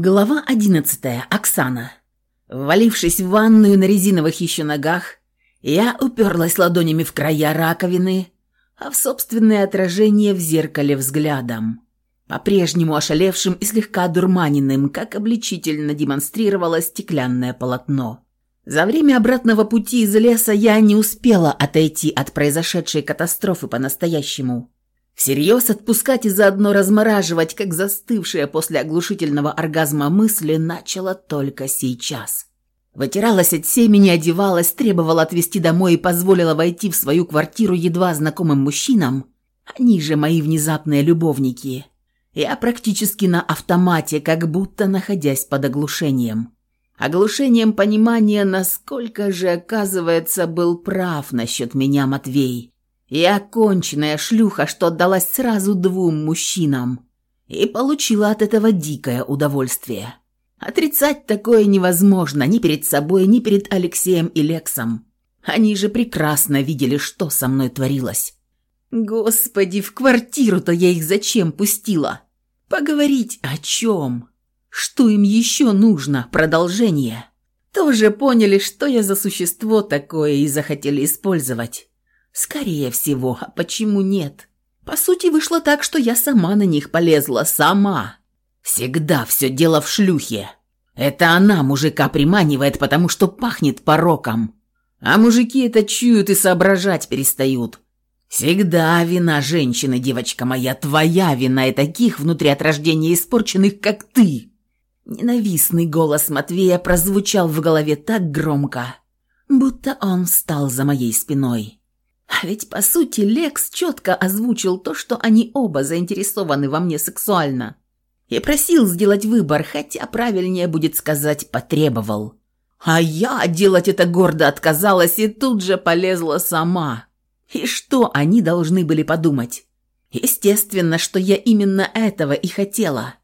Глава одиннадцатая. Оксана. Ввалившись в ванную на резиновых еще ногах, я уперлась ладонями в края раковины, а в собственное отражение в зеркале взглядом. По-прежнему ошалевшим и слегка дурманенным, как обличительно демонстрировало стеклянное полотно. За время обратного пути из леса я не успела отойти от произошедшей катастрофы по-настоящему. Всерьез отпускать и заодно размораживать, как застывшая после оглушительного оргазма мысли, начала только сейчас. Вытиралась от семени, одевалась, требовала отвезти домой и позволила войти в свою квартиру едва знакомым мужчинам. Они же мои внезапные любовники. Я практически на автомате, как будто находясь под оглушением. Оглушением понимания, насколько же, оказывается, был прав насчет меня Матвей. Я конченная шлюха, что отдалась сразу двум мужчинам. И получила от этого дикое удовольствие. Отрицать такое невозможно ни перед собой, ни перед Алексеем и Лексом. Они же прекрасно видели, что со мной творилось. Господи, в квартиру-то я их зачем пустила? Поговорить о чем? Что им еще нужно? Продолжение. Тоже поняли, что я за существо такое и захотели использовать. Скорее всего, а почему нет? По сути, вышло так, что я сама на них полезла, сама. Всегда все дело в шлюхе. Это она мужика приманивает, потому что пахнет пороком. А мужики это чуют и соображать перестают. Всегда вина женщины, девочка моя, твоя вина и таких внутри от рождения испорченных, как ты. Ненавистный голос Матвея прозвучал в голове так громко, будто он встал за моей спиной. А ведь, по сути, Лекс четко озвучил то, что они оба заинтересованы во мне сексуально. И просил сделать выбор, хотя правильнее будет сказать «потребовал». А я делать это гордо отказалась и тут же полезла сама. И что они должны были подумать? Естественно, что я именно этого и хотела.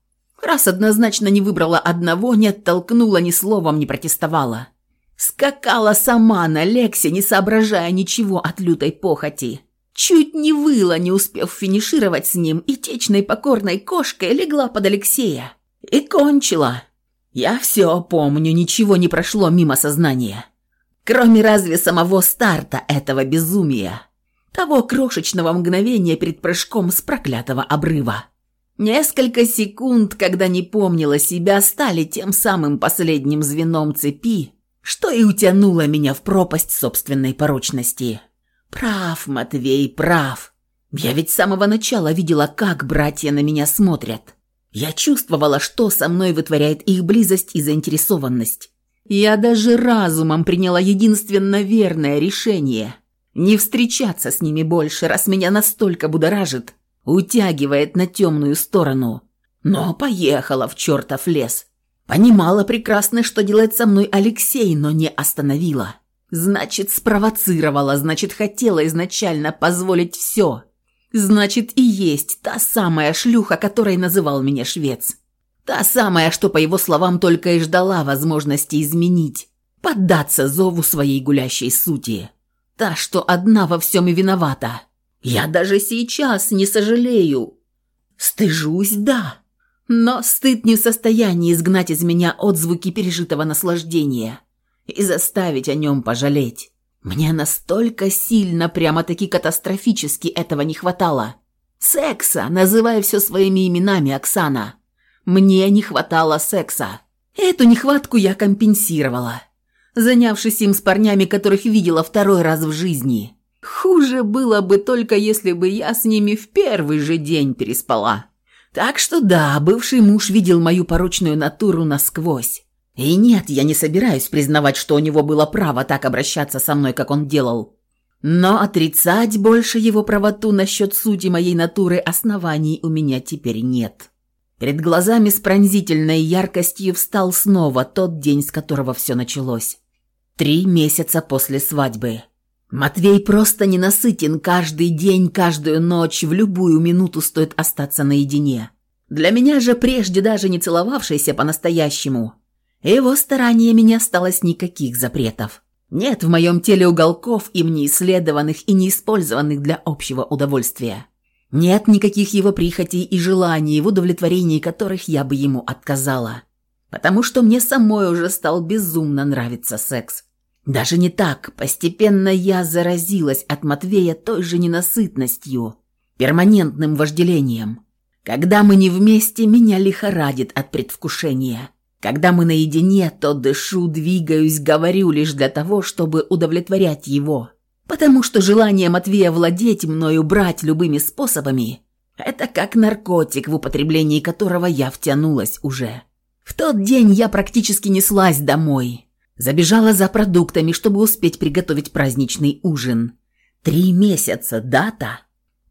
Раз однозначно не выбрала одного, не оттолкнула, ни словом не протестовала. Скакала сама на Лексе, не соображая ничего от лютой похоти. Чуть не выла, не успев финишировать с ним, и течной покорной кошкой легла под Алексея. И кончила. Я все помню, ничего не прошло мимо сознания. Кроме разве самого старта этого безумия. Того крошечного мгновения перед прыжком с проклятого обрыва. Несколько секунд, когда не помнила себя, стали тем самым последним звеном цепи, что и утянуло меня в пропасть собственной порочности. Прав, Матвей, прав. Я ведь с самого начала видела, как братья на меня смотрят. Я чувствовала, что со мной вытворяет их близость и заинтересованность. Я даже разумом приняла единственно верное решение – не встречаться с ними больше, раз меня настолько будоражит, утягивает на темную сторону. Но поехала в чертов лес – Понимала прекрасно, что делает со мной Алексей, но не остановила. Значит, спровоцировала, значит, хотела изначально позволить все. Значит, и есть та самая шлюха, которой называл меня швец. Та самая, что, по его словам, только и ждала возможности изменить, поддаться зову своей гулящей сути. Та, что одна во всем и виновата. Я даже сейчас не сожалею. Стыжусь, да. Но стыд не в состоянии изгнать из меня отзвуки пережитого наслаждения и заставить о нем пожалеть. Мне настолько сильно, прямо-таки катастрофически этого не хватало. Секса, называя все своими именами, Оксана. Мне не хватало секса. Эту нехватку я компенсировала, занявшись им с парнями, которых видела второй раз в жизни. Хуже было бы только, если бы я с ними в первый же день переспала. Так что да, бывший муж видел мою порочную натуру насквозь. И нет, я не собираюсь признавать, что у него было право так обращаться со мной, как он делал. Но отрицать больше его правоту насчет сути моей натуры оснований у меня теперь нет. Перед глазами с пронзительной яркостью встал снова тот день, с которого все началось. Три месяца после свадьбы. Матвей просто ненасытен каждый день, каждую ночь, в любую минуту стоит остаться наедине. Для меня же прежде даже не целовавшийся по-настоящему. Его стараниями не осталось никаких запретов. Нет в моем теле уголков, им не исследованных и не использованных для общего удовольствия. Нет никаких его прихотей и желаний, в удовлетворении которых я бы ему отказала. потому что мне самой уже стал безумно нравиться секс. Даже не так, постепенно я заразилась от Матвея той же ненасытностью, перманентным вожделением. Когда мы не вместе, меня лихорадит от предвкушения. Когда мы наедине, то дышу, двигаюсь, говорю лишь для того, чтобы удовлетворять его. Потому что желание Матвея владеть мною, брать любыми способами – это как наркотик, в употреблении которого я втянулась уже. В тот день я практически неслась домой. Забежала за продуктами, чтобы успеть приготовить праздничный ужин. Три месяца, дата.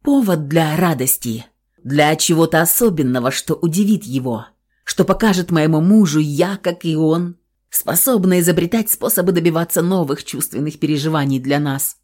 Повод для радости. Для чего-то особенного, что удивит его. Что покажет моему мужу, я, как и он, способна изобретать способы добиваться новых чувственных переживаний для нас.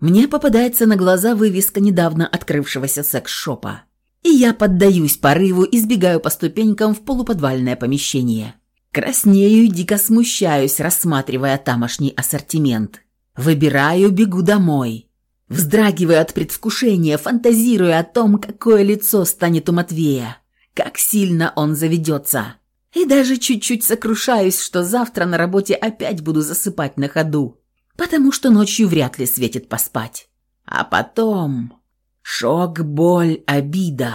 Мне попадается на глаза вывеска недавно открывшегося секс-шопа. И я поддаюсь порыву и сбегаю по ступенькам в полуподвальное помещение. Краснею и дико смущаюсь, рассматривая тамошний ассортимент. Выбираю, бегу домой. Вздрагиваю от предвкушения, фантазируя о том, какое лицо станет у Матвея, как сильно он заведется. И даже чуть-чуть сокрушаюсь, что завтра на работе опять буду засыпать на ходу потому что ночью вряд ли светит поспать. А потом... Шок, боль, обида,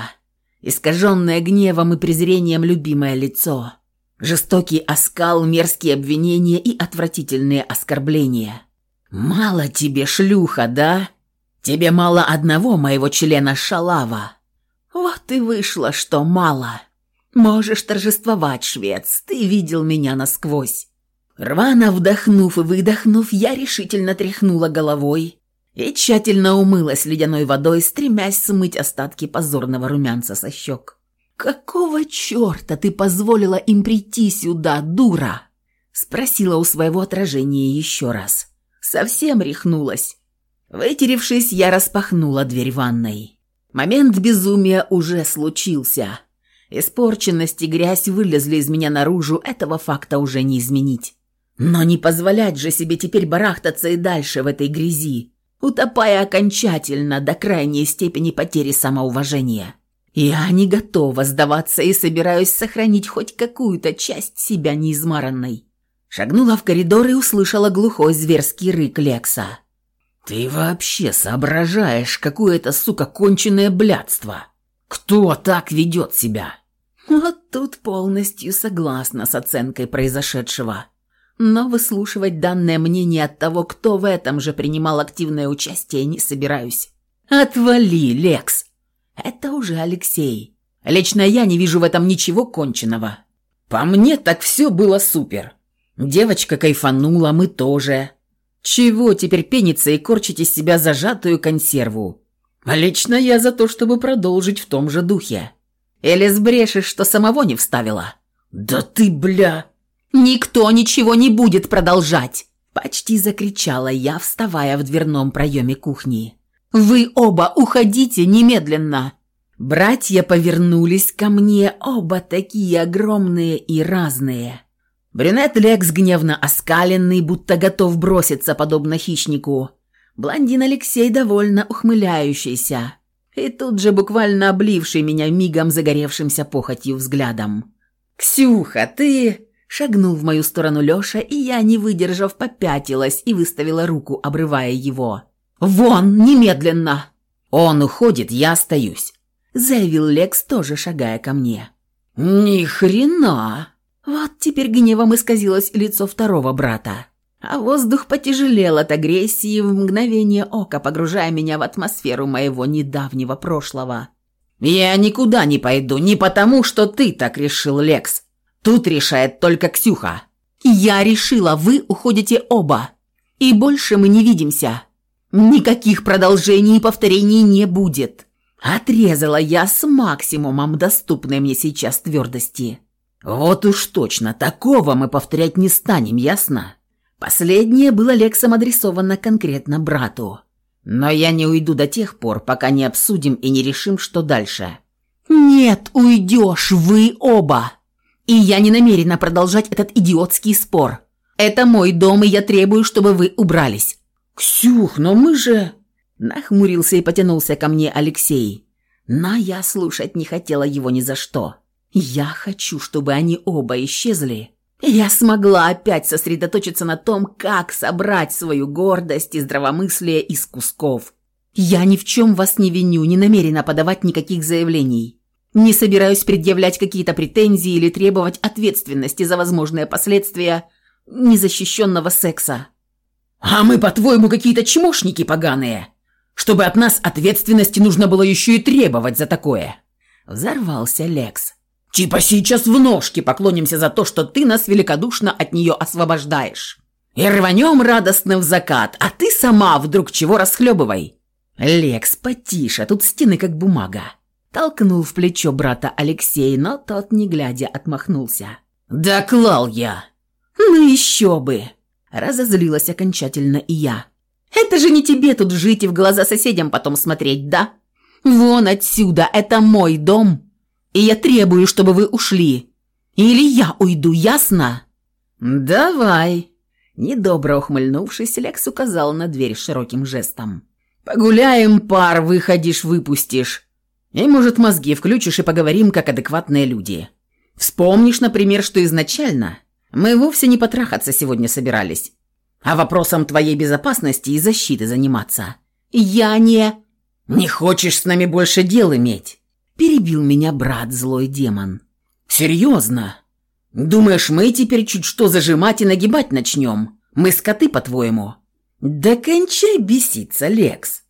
искаженное гневом и презрением любимое лицо, жестокий оскал, мерзкие обвинения и отвратительные оскорбления. «Мало тебе, шлюха, да? Тебе мало одного моего члена шалава. Вот и вышло, что мало. Можешь торжествовать, швец, ты видел меня насквозь. Рвано вдохнув и выдохнув, я решительно тряхнула головой и тщательно умылась ледяной водой, стремясь смыть остатки позорного румянца со щек. «Какого черта ты позволила им прийти сюда, дура?» Спросила у своего отражения еще раз. Совсем рехнулась. Вытеревшись, я распахнула дверь ванной. Момент безумия уже случился. Испорченность и грязь вылезли из меня наружу, этого факта уже не изменить. Но не позволять же себе теперь барахтаться и дальше в этой грязи, утопая окончательно до крайней степени потери самоуважения. Я не готова сдаваться и собираюсь сохранить хоть какую-то часть себя неизмаранной. Шагнула в коридор и услышала глухой зверский рык Лекса. «Ты вообще соображаешь, какое это, сука, конченое блядство? Кто так ведет себя?» Вот тут полностью согласна с оценкой произошедшего но выслушивать данное мнение от того, кто в этом же принимал активное участие, не собираюсь. «Отвали, Лекс!» «Это уже Алексей. Лично я не вижу в этом ничего конченного. По мне так все было супер. Девочка кайфанула, мы тоже. Чего теперь пениться и корчить из себя зажатую консерву? Лично я за то, чтобы продолжить в том же духе. Или сбрешешь, что самого не вставила?» «Да ты, бля!» «Никто ничего не будет продолжать!» Почти закричала я, вставая в дверном проеме кухни. «Вы оба уходите немедленно!» Братья повернулись ко мне, оба такие огромные и разные. Брюнет Лекс гневно оскаленный, будто готов броситься, подобно хищнику. Блондин Алексей довольно ухмыляющийся. И тут же буквально обливший меня мигом загоревшимся похотью взглядом. «Ксюха, ты...» Шагнул в мою сторону Леша, и я, не выдержав, попятилась и выставила руку, обрывая его. «Вон, немедленно!» «Он уходит, я остаюсь», — заявил Лекс, тоже шагая ко мне. «Ни хрена!» Вот теперь гневом исказилось лицо второго брата. А воздух потяжелел от агрессии в мгновение ока, погружая меня в атмосферу моего недавнего прошлого. «Я никуда не пойду, не потому, что ты так решил, Лекс. Тут решает только Ксюха. Я решила, вы уходите оба. И больше мы не видимся. Никаких продолжений и повторений не будет. Отрезала я с максимумом доступной мне сейчас твердости. Вот уж точно, такого мы повторять не станем, ясно? Последнее было Лексом адресовано конкретно брату. Но я не уйду до тех пор, пока не обсудим и не решим, что дальше. «Нет, уйдешь вы оба!» И я не намерена продолжать этот идиотский спор. Это мой дом, и я требую, чтобы вы убрались». «Ксюх, но мы же...» Нахмурился и потянулся ко мне Алексей. Но я слушать не хотела его ни за что. Я хочу, чтобы они оба исчезли. Я смогла опять сосредоточиться на том, как собрать свою гордость и здравомыслие из кусков. Я ни в чем вас не виню, не намерена подавать никаких заявлений. Не собираюсь предъявлять какие-то претензии или требовать ответственности за возможные последствия незащищенного секса. А мы, по-твоему, какие-то чмошники поганые? Чтобы от нас ответственности нужно было еще и требовать за такое. Взорвался Лекс. Типа сейчас в ножки поклонимся за то, что ты нас великодушно от нее освобождаешь. И рванем радостно в закат, а ты сама вдруг чего расхлебывай. Лекс, потише, тут стены как бумага. Толкнул в плечо брата Алексей, но тот, не глядя, отмахнулся. «Да клал я!» «Ну еще бы!» Разозлилась окончательно и я. «Это же не тебе тут жить и в глаза соседям потом смотреть, да? Вон отсюда, это мой дом, и я требую, чтобы вы ушли. Или я уйду, ясно?» «Давай!» Недобро ухмыльнувшись, Лекс указал на дверь широким жестом. «Погуляем, пар, выходишь, выпустишь. И, может, мозги включишь и поговорим, как адекватные люди. Вспомнишь, например, что изначально мы вовсе не потрахаться сегодня собирались, а вопросом твоей безопасности и защиты заниматься. Я не... Не хочешь с нами больше дел иметь?» Перебил меня брат, злой демон. «Серьезно? Думаешь, мы теперь чуть что зажимать и нагибать начнем? Мы скоты, по-твоему?» «Да кончай беситься, Лекс!»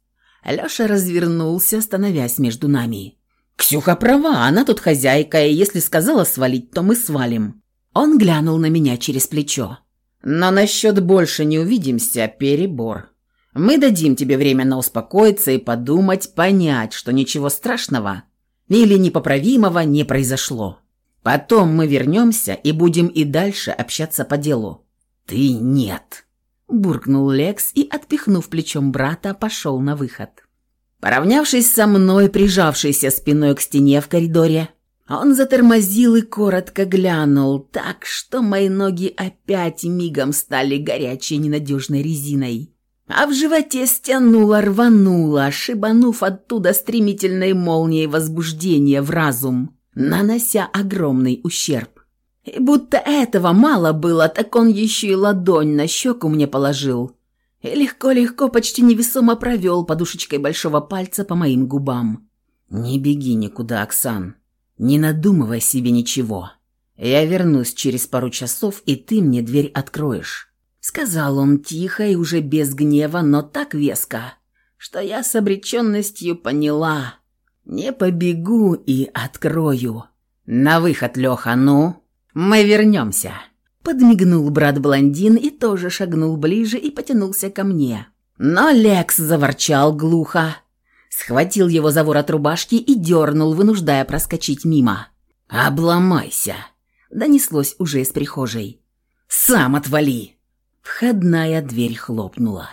Леша развернулся, становясь между нами. «Ксюха права, она тут хозяйка, и если сказала свалить, то мы свалим». Он глянул на меня через плечо. «Но насчет больше не увидимся, перебор. Мы дадим тебе время на успокоиться и подумать, понять, что ничего страшного или непоправимого не произошло. Потом мы вернемся и будем и дальше общаться по делу». «Ты нет», буркнул Лекс и, отпихнув плечом брата, пошел на выход. Поравнявшись со мной, прижавшийся спиной к стене в коридоре, он затормозил и коротко глянул, так что мои ноги опять мигом стали горячей ненадежной резиной. А в животе стянуло, рвануло, шибанув оттуда стремительной молнией возбуждения в разум, нанося огромный ущерб. И будто этого мало было, так он еще и ладонь на щеку мне положил. И легко-легко, почти невесомо провел подушечкой большого пальца по моим губам. «Не беги никуда, Оксан. Не надумывай себе ничего. Я вернусь через пару часов, и ты мне дверь откроешь». Сказал он тихо и уже без гнева, но так веско, что я с обреченностью поняла. «Не побегу и открою». «На выход, Леха, ну!» «Мы вернемся», — подмигнул брат-блондин и тоже шагнул ближе и потянулся ко мне. Но Лекс заворчал глухо, схватил его за ворот рубашки и дернул, вынуждая проскочить мимо. «Обломайся!» — донеслось уже из прихожей. «Сам отвали!» Входная дверь хлопнула.